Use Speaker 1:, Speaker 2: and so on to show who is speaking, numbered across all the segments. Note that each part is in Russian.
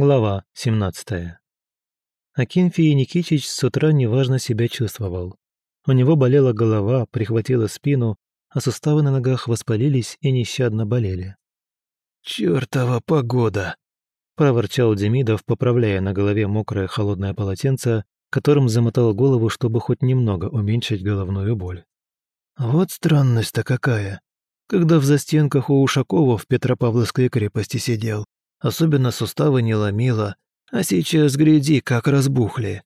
Speaker 1: Глава 17. Акинфий Никитич с утра неважно себя чувствовал. У него болела голова, прихватила спину, а суставы на ногах воспалились и нещадно болели.
Speaker 2: «Чёртова погода!» – проворчал Демидов, поправляя на голове мокрое холодное полотенце, которым замотал голову, чтобы хоть немного уменьшить головную боль. «Вот странность-то какая! Когда в застенках у Ушакова в Петропавловской крепости сидел, особенно суставы не ломило, а сейчас, гляди, как разбухли.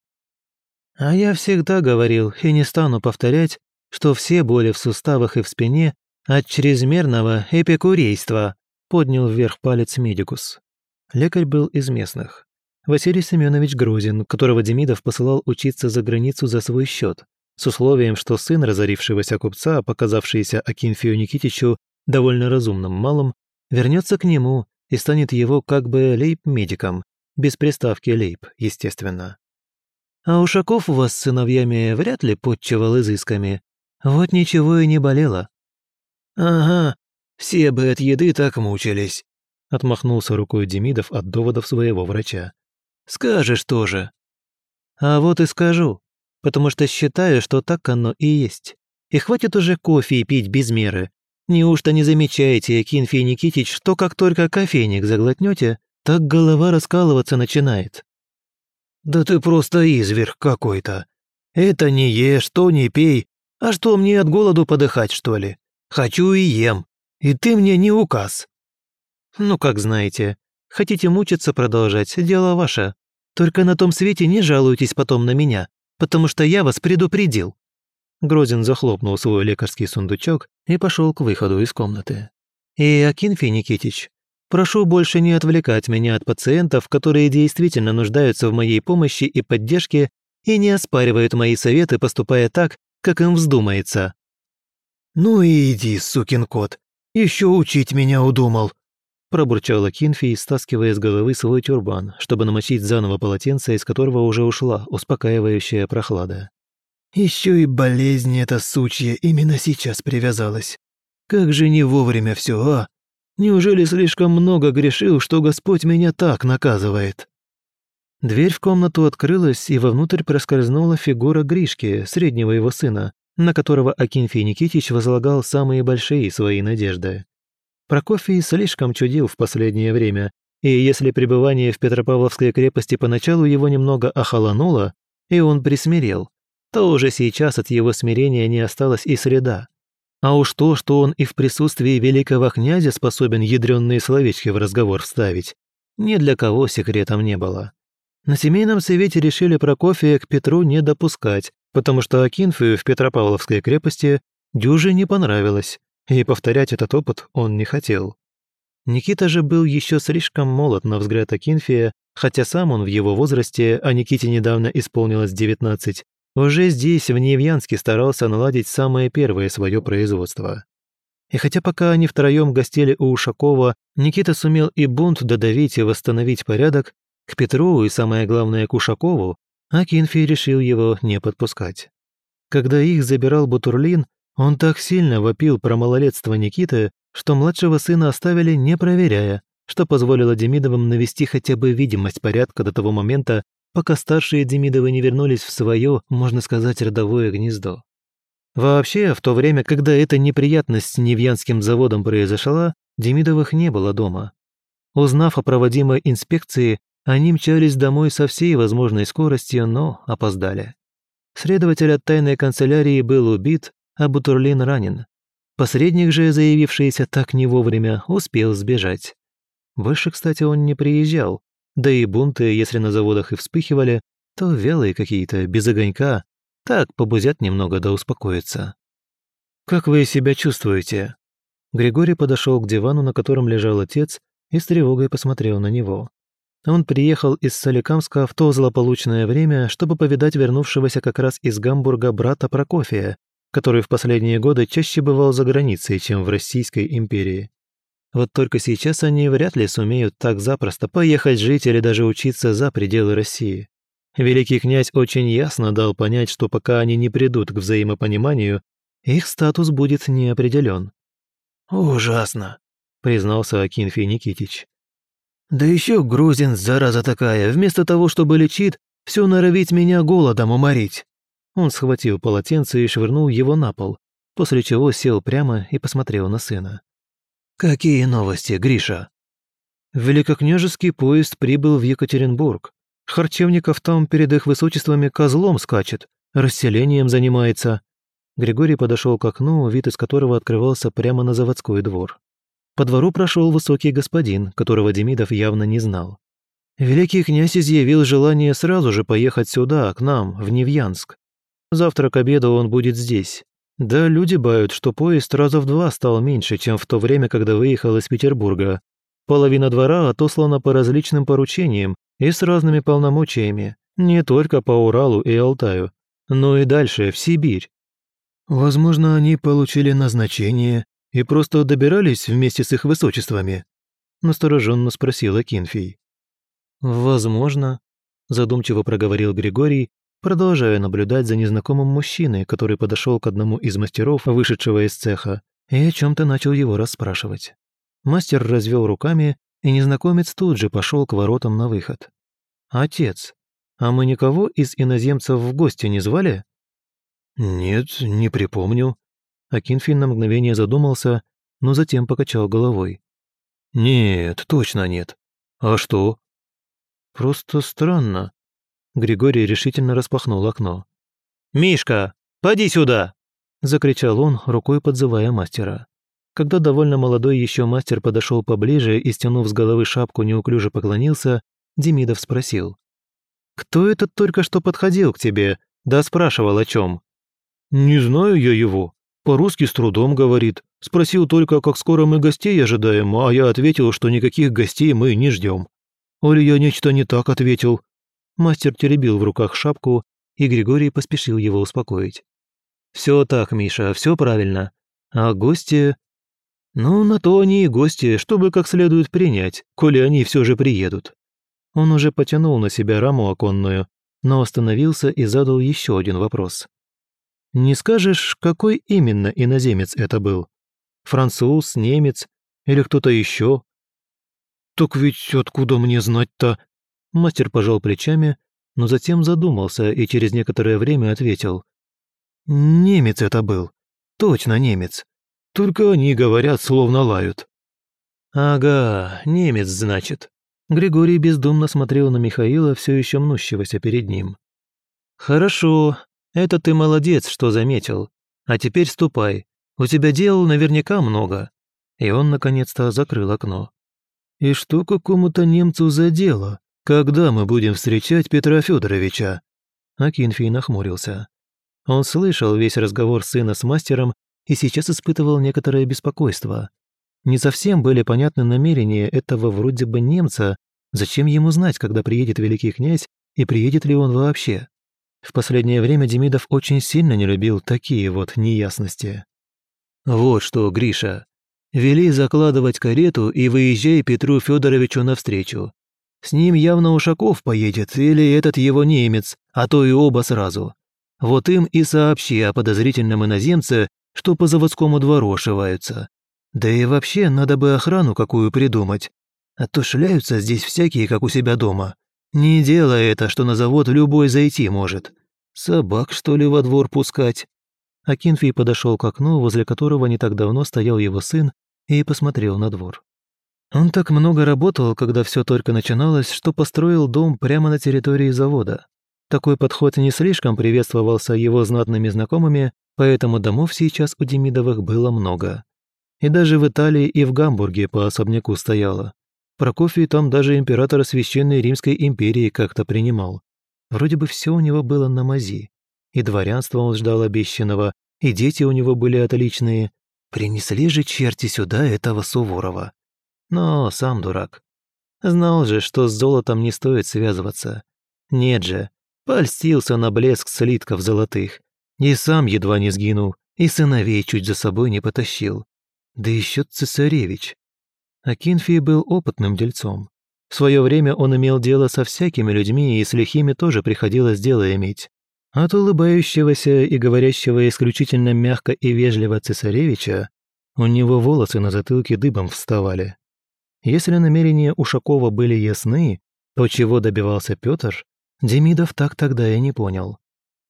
Speaker 1: А я всегда говорил, и не стану повторять, что все боли в суставах и в спине от чрезмерного эпикурейства, поднял вверх палец медикус. Лекарь был из местных. Василий Семенович Грозин, которого Демидов посылал учиться за границу за свой счет, с условием, что сын разорившегося купца, показавшийся Акинфию Никитичу довольно разумным малым, вернется к нему и станет его как бы лейб-медиком, без приставки лейб, естественно. А Ушаков у вас с сыновьями вряд ли подчевал изысками. Вот ничего и не болело.
Speaker 2: Ага, все бы от еды так мучились, отмахнулся рукой Демидов от доводов своего врача. Скажешь тоже.
Speaker 1: А вот и скажу, потому что считаю, что так оно и есть. И хватит уже кофе пить без меры, Неужто не замечаете, Кинфий Никитич, что как только кофейник заглотнете, так голова раскалываться начинает?»
Speaker 2: «Да ты просто изверг какой-то. Это не ешь, то не пей. А что, мне от голоду подыхать, что ли? Хочу и ем. И ты мне не указ».
Speaker 1: «Ну, как знаете. Хотите мучиться продолжать, дело ваше. Только на том свете не жалуйтесь потом на меня, потому что я вас предупредил». Грозин захлопнул свой лекарский сундучок и пошел к выходу из комнаты. «И, Акинфий Никитич, прошу больше не отвлекать меня от пациентов, которые действительно нуждаются в моей помощи и поддержке и не оспаривают мои советы, поступая так, как им вздумается».
Speaker 2: «Ну и иди, сукин кот, еще учить меня удумал», пробурчал Акинфий, стаскивая с головы свой тюрбан, чтобы намочить заново полотенце, из которого уже ушла успокаивающая прохлада. Еще и болезнь эта сучья именно сейчас привязалась. Как же не вовремя все, а? Неужели слишком много грешил, что Господь меня так наказывает?»
Speaker 1: Дверь в комнату открылась, и вовнутрь проскользнула фигура Гришки, среднего его сына, на которого Акинфий Никитич возлагал самые большие свои надежды. Прокофий слишком чудил в последнее время, и если пребывание в Петропавловской крепости поначалу его немного охолонуло, и он присмирел, то уже сейчас от его смирения не осталось и среда. А уж то, что он и в присутствии великого князя способен ядрённые словечки в разговор вставить, ни для кого секретом не было. На семейном совете решили Прокофия к Петру не допускать, потому что Акинфию в Петропавловской крепости дюже не понравилось, и повторять этот опыт он не хотел. Никита же был еще слишком молод на взгляд Акинфия, хотя сам он в его возрасте, а Никите недавно исполнилось 19, уже здесь, в Невьянске, старался наладить самое первое свое производство. И хотя пока они втроем гостили у Ушакова, Никита сумел и бунт додавить и восстановить порядок, к Петру и, самое главное, к Ушакову, Акинфий решил его не подпускать. Когда их забирал Бутурлин, он так сильно вопил про малолетство Никиты, что младшего сына оставили не проверяя, что позволило Демидовым навести хотя бы видимость порядка до того момента, пока старшие Демидовы не вернулись в свое, можно сказать, родовое гнездо. Вообще, в то время, когда эта неприятность с Невьянским заводом произошла, Демидовых не было дома. Узнав о проводимой инспекции, они мчались домой со всей возможной скоростью, но опоздали. Следователь от тайной канцелярии был убит, а Бутурлин ранен. Посредник же, заявившийся так не вовремя, успел сбежать. Больше, кстати, он не приезжал, да и бунты, если на заводах и вспыхивали, то вялые какие-то, без огонька. Так, побузят немного да успокоятся. «Как вы себя чувствуете?» Григорий подошел к дивану, на котором лежал отец, и с тревогой посмотрел на него. Он приехал из Соликамска в то злополучное время, чтобы повидать вернувшегося как раз из Гамбурга брата Прокофия, который в последние годы чаще бывал за границей, чем в Российской империи. Вот только сейчас они вряд ли сумеют так запросто поехать жить или даже учиться за пределы России. Великий князь очень ясно дал понять, что пока они не придут к взаимопониманию, их статус будет не определен.
Speaker 2: «Ужасно», — признался Акинфий Никитич. Да еще грузин, зараза такая, вместо того, чтобы лечить, все норовить меня голодом уморить. Он схватил полотенце и швырнул его на пол, после чего сел прямо и посмотрел на сына. «Какие новости, Гриша?» Великокняжеский поезд прибыл в Екатеринбург. Харчевников там перед их высочествами козлом скачет, расселением занимается. Григорий подошел к окну, вид из которого открывался прямо на заводской двор. По двору прошел высокий господин, которого Демидов явно не знал. Великий князь изъявил желание сразу же поехать сюда, к нам, в Невьянск. Завтра к обеду он будет здесь. Да, люди бают, что поезд раза в два стал меньше, чем в то время, когда выехал из Петербурга. Половина двора отослана по различным поручениям и с разными полномочиями, не только по Уралу и Алтаю, но и дальше, в Сибирь. Возможно, они получили назначение и просто добирались вместе с их высочествами?» – настороженно спросила Акинфий. «Возможно», – задумчиво проговорил Григорий, продолжая наблюдать за незнакомым мужчиной, который подошел к одному из мастеров, вышедшего из цеха, и о чем-то начал его расспрашивать. Мастер развел руками, и незнакомец тут же пошел к воротам на выход. «Отец, а мы никого из иноземцев в гости не звали?» «Нет, не припомню», Акинфин на мгновение задумался, но затем покачал головой. «Нет, точно нет. А что?» «Просто странно». Григорий решительно распахнул окно. «Мишка, поди сюда!» Закричал он, рукой подзывая мастера. Когда довольно молодой еще мастер подошел поближе и, стянув с головы шапку, неуклюже поклонился, Демидов спросил. «Кто этот только что подходил к тебе? Да спрашивал о чем?» «Не знаю я его», по-русски с трудом говорит. Спросил только, как скоро мы гостей ожидаем, а я ответил, что никаких гостей мы не ждем. Или я нечто не так ответил. Мастер теребил в руках шапку, и Григорий поспешил его успокоить. Все так, Миша, все правильно. А гости... Ну, на то они и гости, чтобы как следует принять, коли они все же приедут. Он уже потянул на себя раму оконную, но остановился и задал еще один вопрос. Не скажешь, какой именно иноземец это был? Француз, немец или кто-то еще? Так ведь откуда мне знать-то? Мастер пожал плечами, но затем задумался и через некоторое время ответил. Немец это был. Точно немец. Только они говорят, словно лают. Ага, немец, значит. Григорий бездумно смотрел на Михаила, все еще мнущегося перед ним. «Хорошо, это ты молодец, что заметил. А теперь ступай. У тебя дел наверняка много». И он наконец-то закрыл окно. «И что какому-то немцу за дело? Когда мы будем встречать Петра Федоровича?» Акинфий нахмурился. Он слышал весь разговор сына с мастером и сейчас испытывал некоторое беспокойство. Не совсем были понятны намерения этого вроде бы немца, зачем ему знать, когда приедет великий князь и приедет ли он вообще. В последнее время Демидов очень сильно не любил такие вот неясности. «Вот что, Гриша, вели закладывать карету и выезжай Петру Федоровичу навстречу. С ним явно Ушаков поедет или этот его немец, а то и оба сразу. Вот им и сообщи о подозрительном иноземце, что по заводскому двору ошиваются. Да и вообще надо бы охрану какую придумать. А то шляются здесь всякие, как у себя дома. Не делай это, что на завод любой зайти может. Собак, что ли, во двор пускать?» Акинфий подошел к окну, возле которого не так давно стоял его сын, и посмотрел на двор. Он так много работал, когда все только начиналось, что построил дом прямо на территории завода. Такой подход не слишком приветствовался его знатными знакомыми, поэтому домов сейчас у Демидовых было много. И даже в Италии и в Гамбурге по особняку стояло. Прокофий там даже императора Священной Римской империи как-то принимал. Вроде бы все у него было на мази. И дворянство он ждал обещанного, и дети у него были отличные. Принесли же черти сюда этого Суворова. Но сам дурак. Знал же, что с золотом не стоит связываться. Нет же, польстился на блеск слитков золотых. И сам едва не сгинул, и сыновей чуть за собой не потащил. Да еще цесаревич. Акинфий был опытным дельцом. В свое время он имел дело со всякими людьми, и с лихими тоже приходилось дело иметь. От улыбающегося и говорящего исключительно мягко и вежливо цесаревича у него волосы на затылке дыбом вставали.
Speaker 1: Если намерения Ушакова были ясны, то чего добивался Петр, Демидов так тогда и не понял.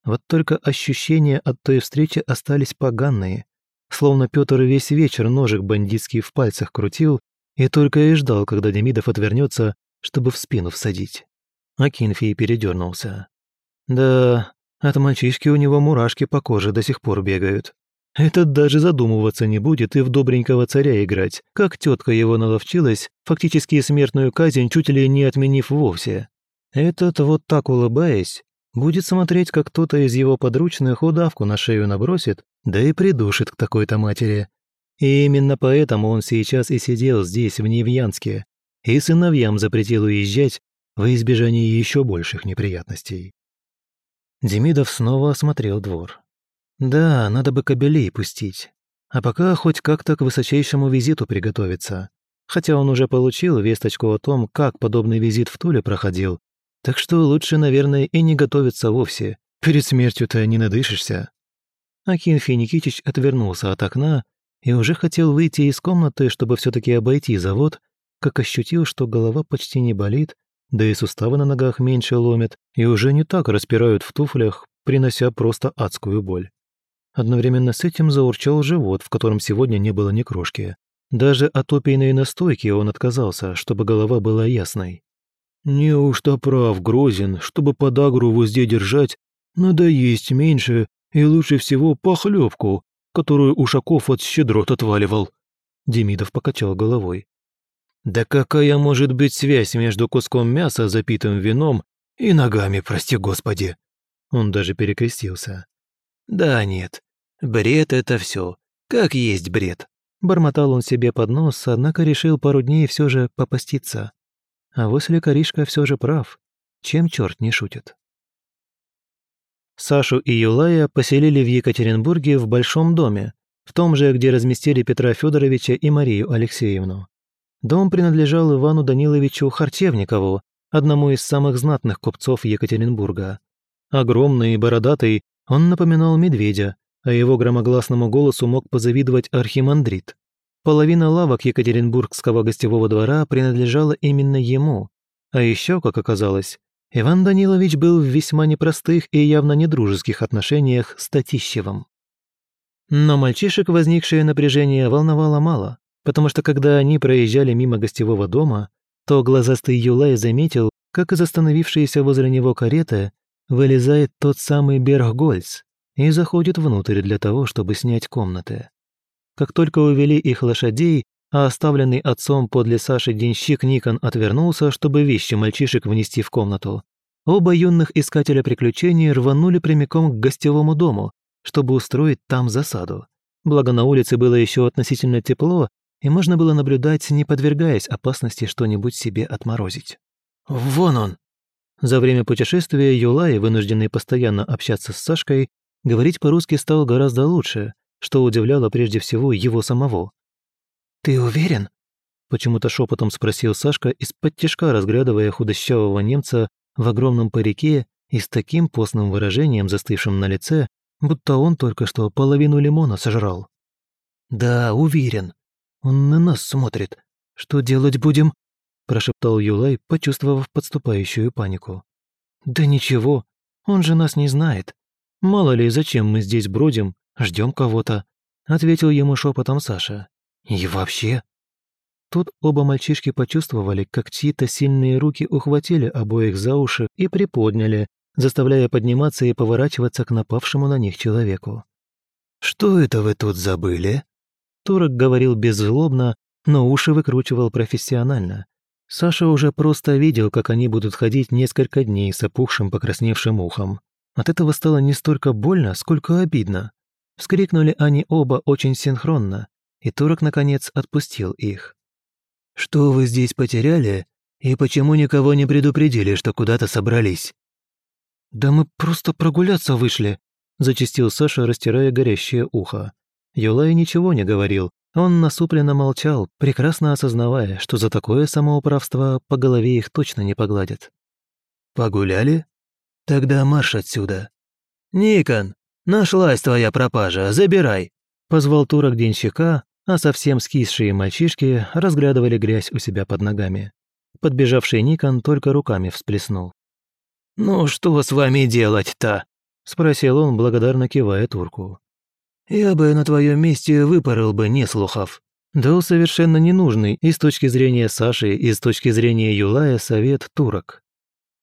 Speaker 1: Вот только ощущения от той встречи остались поганные, словно Петр весь вечер ножик бандитский в пальцах крутил и только и ждал, когда Демидов отвернется, чтобы в спину всадить. Акинфий передернулся. Да, от мальчишки у него мурашки по коже до сих пор бегают. Этот даже задумываться не будет и в добренького царя играть, как тетка его наловчилась, фактически смертную казнь чуть ли не отменив вовсе. Этот, вот так улыбаясь, будет смотреть, как кто-то из его подручных удавку на шею набросит, да и придушит к такой-то матери. И именно поэтому он сейчас и сидел здесь, в Невьянске, и сыновьям запретил уезжать во избежание еще больших неприятностей. Демидов снова осмотрел двор. Да, надо бы кобелей пустить. А пока хоть как-то к высочайшему визиту приготовиться. Хотя он уже получил весточку о том, как подобный визит в Туле проходил. Так что лучше, наверное, и не готовиться вовсе. Перед смертью-то не надышишься. Акинфий Никитич отвернулся от окна и уже хотел выйти из комнаты, чтобы все таки обойти завод, как ощутил, что голова почти не болит, да и суставы на ногах меньше ломят и уже не так распирают в туфлях, принося просто адскую боль. Одновременно с этим заурчал живот, в котором сегодня не было ни крошки. Даже от опийной настойки он отказался, чтобы голова была ясной. «Неужто прав Грозин, чтобы подагру в узде держать, надо есть меньше и лучше всего похлебку, которую Ушаков от щедрот отваливал?» Демидов покачал головой. «Да какая может быть связь между куском мяса, запитым вином, и ногами, прости господи?» Он даже перекрестился. «Да нет, бред это все, как есть бред». Бормотал он себе под нос, однако решил пару дней все же попаститься. А после коришка все же прав, чем черт не шутит. Сашу и Юлая поселили в Екатеринбурге в большом доме, в том же, где разместили Петра Федоровича и Марию Алексеевну. Дом принадлежал Ивану Даниловичу Харчевникову, одному из самых знатных купцов Екатеринбурга. Огромный и бородатый, он напоминал медведя, а его громогласному голосу мог позавидовать архимандрит. Половина лавок Екатеринбургского гостевого двора принадлежала именно ему. А еще, как оказалось, Иван Данилович был в весьма непростых и явно недружеских отношениях с Татищевым. Но мальчишек возникшее напряжение волновало мало, потому что когда они проезжали мимо гостевого дома, то глазастый Юлай заметил, как из остановившейся возле него кареты вылезает тот самый Берггольц и заходит внутрь для того, чтобы снять комнаты. Как только увели их лошадей, а оставленный отцом подле Саши денщик Никон отвернулся, чтобы вещи мальчишек внести в комнату, оба юных искателя приключений рванули прямиком к гостевому дому, чтобы устроить там засаду. Благо на улице было еще относительно тепло, и можно было наблюдать, не подвергаясь опасности что-нибудь себе отморозить. «Вон он!» За время путешествия Юлай, вынужденный постоянно общаться с Сашкой, говорить по-русски стал гораздо лучше, что удивляло прежде всего его самого. «Ты уверен?» Почему-то шепотом спросил Сашка, из-под тяжка разглядывая худощавого немца в огромном парике и с таким постным выражением, застывшим на лице, будто он только что половину лимона сожрал. «Да, уверен. Он на нас смотрит. Что делать будем?» прошептал Юлай, почувствовав подступающую панику. «Да ничего, он же нас не знает. Мало ли, зачем мы здесь бродим, ждем кого-то», ответил ему шепотом Саша. «И вообще...» Тут оба мальчишки почувствовали, как чьи-то сильные руки ухватили обоих за уши и приподняли, заставляя подниматься и поворачиваться к напавшему на них человеку. «Что это вы тут забыли?» Турок говорил беззлобно, но уши выкручивал профессионально, Саша уже просто видел, как они будут ходить несколько дней с опухшим покрасневшим ухом. От этого стало не столько больно, сколько обидно. Вскрикнули они оба очень синхронно, и турок, наконец, отпустил их. «Что вы здесь потеряли, и почему никого не предупредили, что куда-то собрались?» «Да мы просто прогуляться вышли», – зачастил Саша, растирая горящее ухо. Юлай ничего не говорил, он насупленно молчал, прекрасно осознавая, что за такое самоуправство по голове их точно не погладят. «Погуляли? Тогда марш отсюда!» «Никон, нашлась твоя пропажа, забирай!» Позвал турок денщика, а совсем скисшие мальчишки разглядывали грязь у себя под ногами. Подбежавший Никон только руками всплеснул.
Speaker 2: «Ну что с вами делать-то?» — спросил он, благодарно кивая турку. «Я бы на твоем месте выпорол бы неслухов».
Speaker 1: Дал совершенно ненужный и с точки зрения Саши, и с точки зрения Юлая совет турок.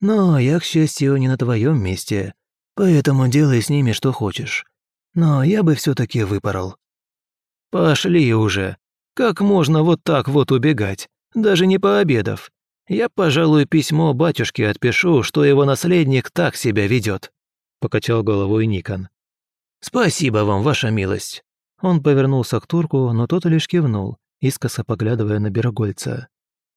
Speaker 2: «Но я, к счастью, не на твоем месте, поэтому делай с ними что хочешь. Но я бы все таки выпорол». «Пошли уже. Как можно вот так вот убегать, даже не пообедав? Я, пожалуй, письмо батюшке отпишу, что его наследник так себя ведет. покачал головой Никон. «Спасибо вам, ваша милость».
Speaker 1: Он повернулся к турку, но тот лишь кивнул, искоса поглядывая на Берогольца.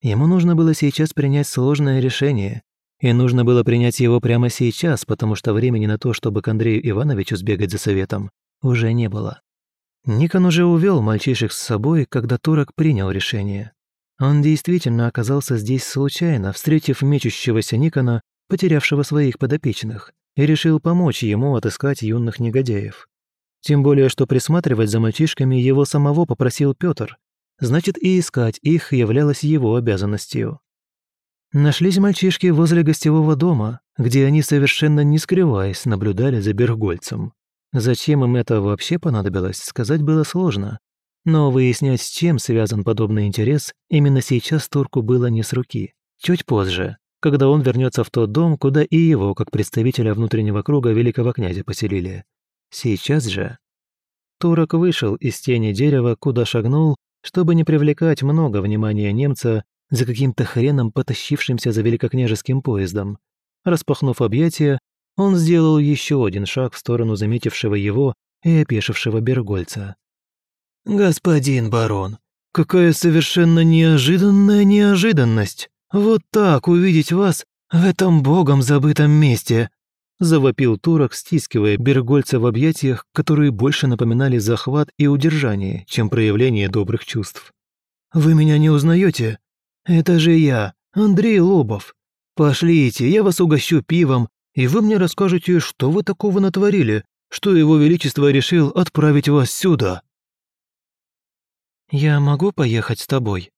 Speaker 1: Ему нужно было сейчас принять сложное решение, и нужно было принять его прямо сейчас, потому что времени на то, чтобы к Андрею Ивановичу сбегать за советом, уже не было. Никон уже увел мальчишек с собой, когда турок принял решение. Он действительно оказался здесь случайно, встретив мечущегося Никона, потерявшего своих подопечных, и решил помочь ему отыскать юных негодяев. Тем более, что присматривать за мальчишками его самого попросил Петр, значит и искать их являлось его обязанностью. Нашлись мальчишки возле гостевого дома, где они совершенно не скрываясь наблюдали за Бергольцем. Зачем им это вообще понадобилось, сказать было сложно. Но выяснять, с чем связан подобный интерес, именно сейчас турку было не с руки. Чуть позже, когда он вернется в тот дом, куда и его, как представителя внутреннего круга великого князя, поселили. Сейчас же... Турок вышел из тени дерева, куда шагнул, чтобы не привлекать много внимания немца за каким-то хреном потащившимся за великокняжеским поездом. Распахнув объятия, он сделал еще один шаг в сторону заметившего его и опешившего Бергольца.
Speaker 2: «Господин барон, какая совершенно неожиданная неожиданность! Вот так увидеть вас в этом богом забытом месте!» Завопил турок, стискивая Бергольца в объятиях, которые больше напоминали захват и удержание, чем проявление добрых чувств. «Вы меня не узнаете? Это же я, Андрей Лобов. Пошлите, я вас угощу пивом, и вы мне расскажете, что вы такого натворили, что его величество решил отправить вас сюда».
Speaker 1: «Я могу поехать с тобой?»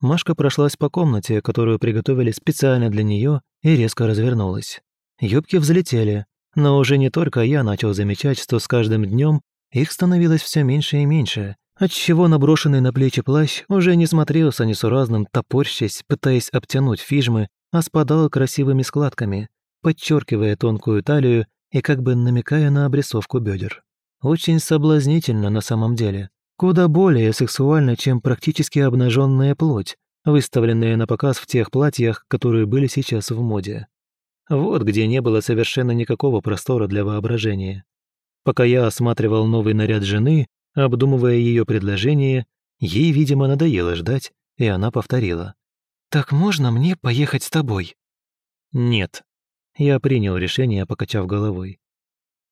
Speaker 1: Машка прошлась по комнате, которую приготовили специально для нее, и резко развернулась. Юбки взлетели, но уже не только я начал замечать, что с каждым днем их становилось все меньше и меньше, отчего наброшенный на плечи плащ уже не смотрелся несуразным, топорщась, пытаясь обтянуть фижмы, а спадал красивыми складками, подчеркивая тонкую талию и как бы намекая на обрисовку бедер. Очень соблазнительно на самом деле. Куда более сексуально, чем практически обнаженная плоть, выставленная на показ в тех платьях, которые были сейчас в моде. Вот где не было совершенно никакого простора для воображения. Пока я осматривал новый наряд жены, обдумывая ее предложение, ей, видимо, надоело ждать, и она повторила. «Так можно мне поехать с тобой?» «Нет». Я принял решение, покачав головой.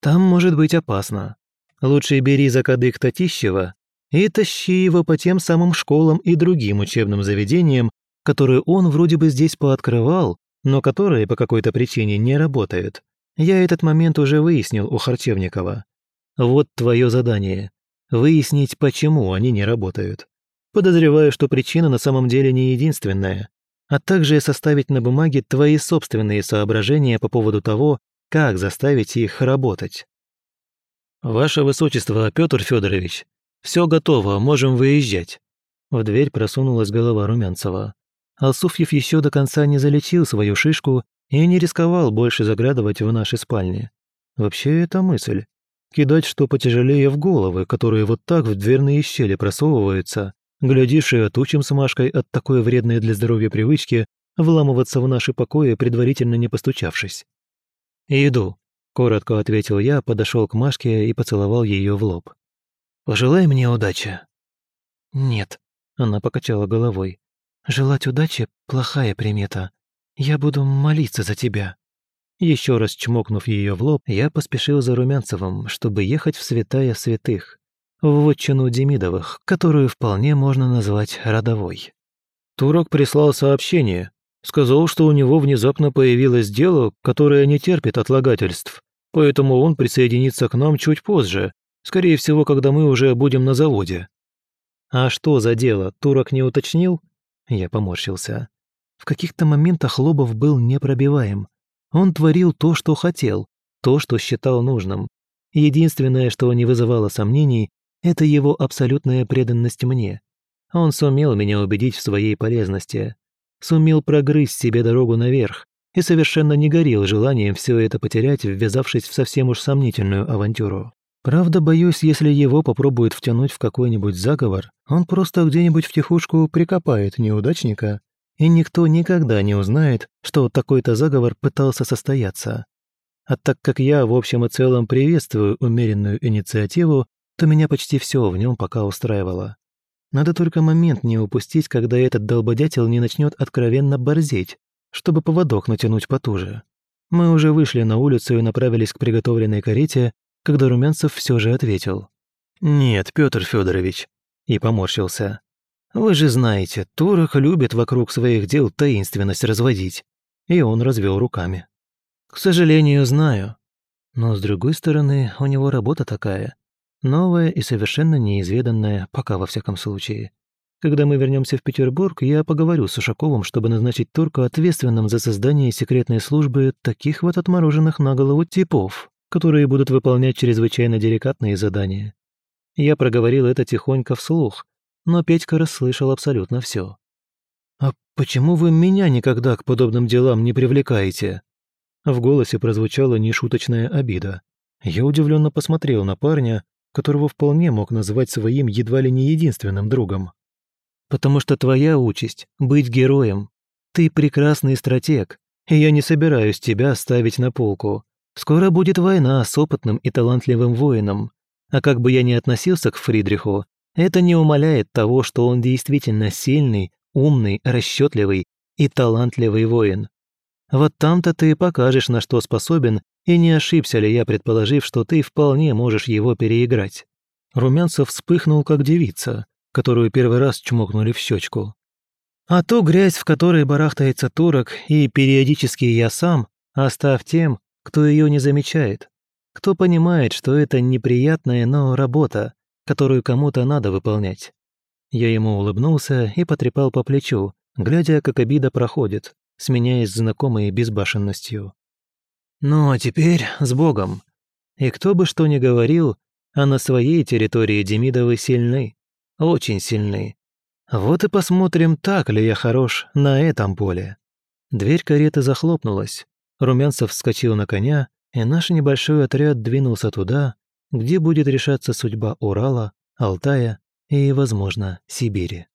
Speaker 1: «Там может быть опасно. Лучше бери за кадык Татищева и тащи его по тем самым школам и другим учебным заведениям, которые он вроде бы здесь пооткрывал, но которые по какой-то причине не работают. Я этот момент уже выяснил у Харчевникова. Вот твое задание – выяснить, почему они не работают. Подозреваю, что причина на самом деле не единственная, а также составить на бумаге твои собственные соображения по поводу того, как заставить их работать. «Ваше Высочество, Петр Федорович, все готово, можем выезжать». В дверь просунулась голова Румянцева. Алсуфьев еще до конца не залечил свою шишку и не рисковал больше заглядывать в наши спальни. Вообще, это мысль. Кидать что потяжелее в головы, которые вот так в дверные щели просовываются, глядишь и отучим с Машкой от такой вредной для здоровья привычки вламываться в наши покои, предварительно не постучавшись. «Иду», — коротко ответил я, подошел к Машке и поцеловал ее в лоб. Пожелай мне удачи». «Нет», — она покачала головой. «Желать удачи — плохая примета. Я буду молиться за тебя». Еще раз чмокнув ее в лоб, я поспешил за Румянцевым, чтобы ехать в святая святых, в вотчину Демидовых, которую вполне можно назвать родовой. Турок прислал сообщение. Сказал, что у него внезапно появилось дело, которое не терпит отлагательств, поэтому он присоединится к нам чуть позже, Скорее всего, когда мы уже будем на заводе». А что за дело, турок не уточнил? Я поморщился. В каких-то моментах Лобов был непробиваем. Он творил то, что хотел, то, что считал нужным. Единственное, что не вызывало сомнений, это его абсолютная преданность мне. Он сумел меня убедить в своей полезности. Сумел прогрызть себе дорогу наверх и совершенно не горел желанием все это потерять, ввязавшись в совсем уж сомнительную авантюру. Правда, боюсь, если его попробуют втянуть в какой-нибудь заговор, он просто где-нибудь втихушку прикопает неудачника, и никто никогда не узнает, что такой-то заговор пытался состояться. А так как я в общем и целом приветствую умеренную инициативу, то меня почти все в нем пока устраивало. Надо только момент не упустить, когда этот долбодятел не начнет откровенно борзеть, чтобы поводок натянуть потуже. Мы уже вышли на улицу и направились к приготовленной карете, когда Румянцев все же ответил. «Нет, Петр Федорович, и поморщился. «Вы же знаете, турок любит вокруг своих дел таинственность разводить». И он развел руками. «К сожалению, знаю. Но, с другой стороны, у него работа такая. Новая и совершенно неизведанная, пока во всяком случае. Когда мы вернемся в Петербург, я поговорю с Ушаковым, чтобы назначить турка ответственным за создание секретной службы таких вот отмороженных на голову типов, которые будут выполнять чрезвычайно деликатные задания. Я проговорил это тихонько вслух, но Петька расслышал абсолютно все. «А почему вы меня никогда к подобным делам не привлекаете?» В голосе прозвучала нешуточная обида. Я удивленно посмотрел на парня, которого вполне мог назвать своим едва ли не единственным другом. «Потому что твоя участь — быть героем. Ты прекрасный стратег, и я не собираюсь тебя ставить на полку. Скоро будет война с опытным и талантливым воином. А как бы я ни относился к Фридриху, это не умаляет того, что он действительно сильный, умный, расчетливый и талантливый воин. Вот там-то ты покажешь, на что способен, и не ошибся ли я, предположив, что ты вполне можешь его переиграть. Румянцев вспыхнул, как девица, которую первый раз чмокнули в щечку. А ту грязь, в которой барахтается турок, и периодически я сам, оставь тем, кто ее не замечает, кто понимает, что это неприятная, но работа, которую кому-то надо выполнять. Я ему улыбнулся и потрепал по плечу, глядя, как обида проходит, сменяясь знакомой безбашенностью. «Ну а теперь с Богом. И кто бы что ни говорил, а на своей территории Демидовы сильны, очень сильны. Вот и посмотрим, так ли я хорош на этом поле». Дверь кареты захлопнулась, Румянцев вскочил на коня, и наш небольшой отряд двинулся туда, где будет решаться судьба Урала, Алтая и, возможно, Сибири.